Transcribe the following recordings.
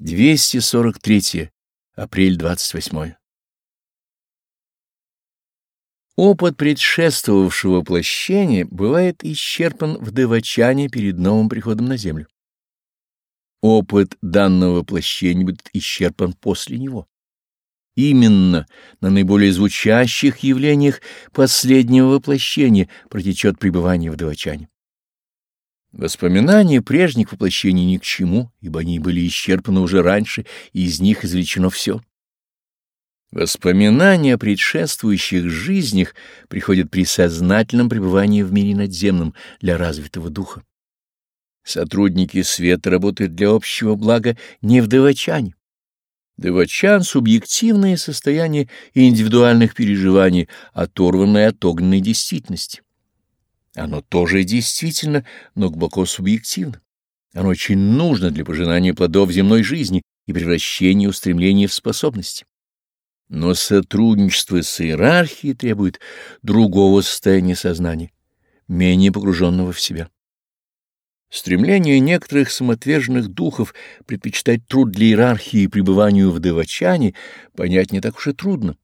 243. Апрель 28. Опыт предшествовавшего воплощения бывает исчерпан в девачане перед новым приходом на Землю. Опыт данного воплощения будет исчерпан после него. Именно на наиболее звучащих явлениях последнего воплощения протечет пребывание в девачане. Воспоминания прежних воплощений ни к чему, ибо они были исчерпаны уже раньше, и из них извлечено все. Воспоминания о предшествующих жизнях приходят при сознательном пребывании в мире надземном для развитого духа. Сотрудники света работают для общего блага не в девачане. Девачан — субъективное состояние индивидуальных переживаний, оторванное от огненной действительности. Оно тоже действительно, но глубоко субъективно. Оно очень нужно для пожинания плодов земной жизни и превращения устремления в способности. Но сотрудничество с иерархией требует другого состояния сознания, менее погруженного в себя. Стремление некоторых самоотверженных духов предпочитать труд для иерархии и пребыванию в девачане понять не так уж и трудно.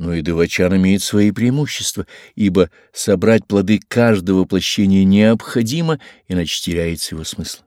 Но и Девачан имеет свои преимущества, ибо собрать плоды каждого воплощения необходимо, иначе теряется его смысл.